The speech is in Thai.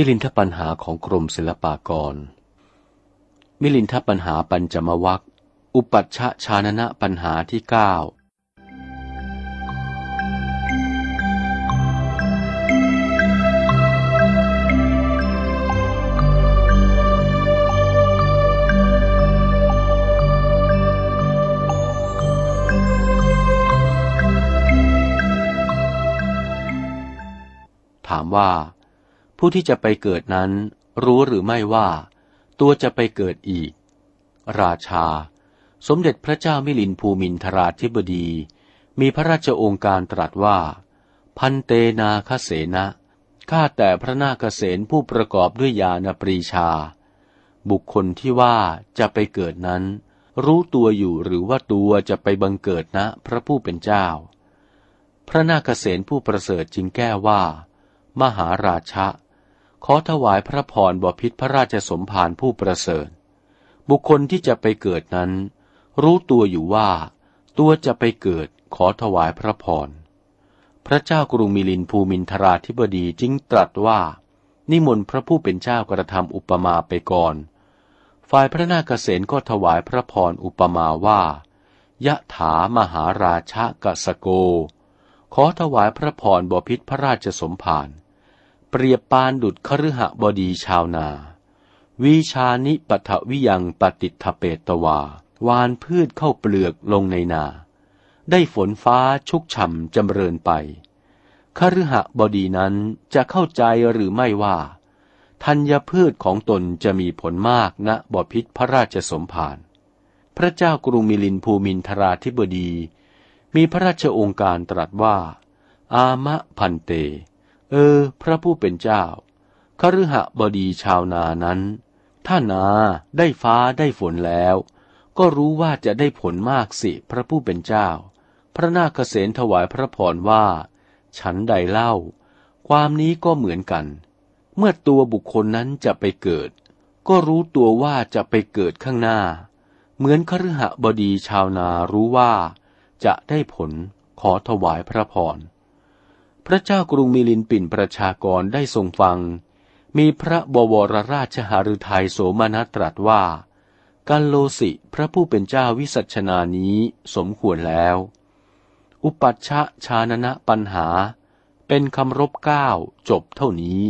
มิลินทปัญหาของกรมศิลปากร มิลินทปัญหาปัญจมวัคอุปัชชะชานนะปัญหาที่เก้าถามว่า ผู้ที่จะไปเกิดนั้น รู้หรือไม่ว่า ตัวจะไปเกิดอีก ราชา สมเด็จพระเจ้ามิลินภูมินทราธิบดี มีพระราชโองการตรัสว่า พันเตนาคเสนะข้าแต่พระนาคเสนผู้ประกอบด้วยญาณปรีชา บุคคลที่ว่าจะไปเกิดนั้น รู้ตัวอยู่หรือว่าตัวจะไปบังเกิดนะพระผู้เป็นเจ้า พระนาคเสนผู้ประเสริฐจึงแก้ว่า มหาราชะ ขอถวายพระพรบพิษพระราชสมภารผู้ประเสริฐ บุคคลที่จะไปเกิดนั้น รู้ตัวอยู่ว่า ตัวจะไปเกิดขอถวายพระพร พระเจ้ากรุงมิลินภูมินทราธิบดีจึงตรัสว่า นิมนต์พระผู้เป็นเจ้ากระทำอุปมาไปก่อน ฝ่ายพระนาคเษนก็ถวายพระพรอุปมาว่ายะถามหาราชะกสโก ขอถวายพระพรบพิษพระราชสมภาร เปรียบปานดุดคฤหบดีชาวนา วิชานิปทวิยังปฏิทเปตวา วานพืชเข้าเปลือกลงในนา ได้ฝนฟ้าชุกช่ำจำเริญไปคฤหบดีนั้นจะเข้าใจหรือไม่ว่า ธัญพืชของตนจะมีผลมากณบพิษพระราชสมภาร พระเจ้ากรุงมิลินภูมินทราธิบดี มีพระราชองค์การตรัสว่า อามะพันเต เออ พระผู้เป็นเจ้าคฤหบดีชาวนานั้น ถ้านาได้ฟ้าได้ฝนแล้ว ก็รู้ว่าจะได้ผลมากสิพระผู้เป็นเจ้า พระนาคเษนถวายพระพรว่า ฉันใดเล่า ความนี้ก็เหมือนกัน เมื่อตัวบุคคลนั้นจะไปเกิด ก็รู้ตัวว่าจะไปเกิดข้างหน้า เหมือนคฤหบดีชาวนารู้ว่า จะได้ผลขอถวายพระพร พระเจ้ากรุงมิลินปินประชากรได้ทรงฟัง มีพระบวรราชหฤทัยโสมนัสตรัสว่ากัลโลสิพระผู้เป็นเจ้าวิสัชนานี้สมควรแล้ว อุปัชชะชานนะปัญหา เป็นคำรบเก้าจบเท่านี้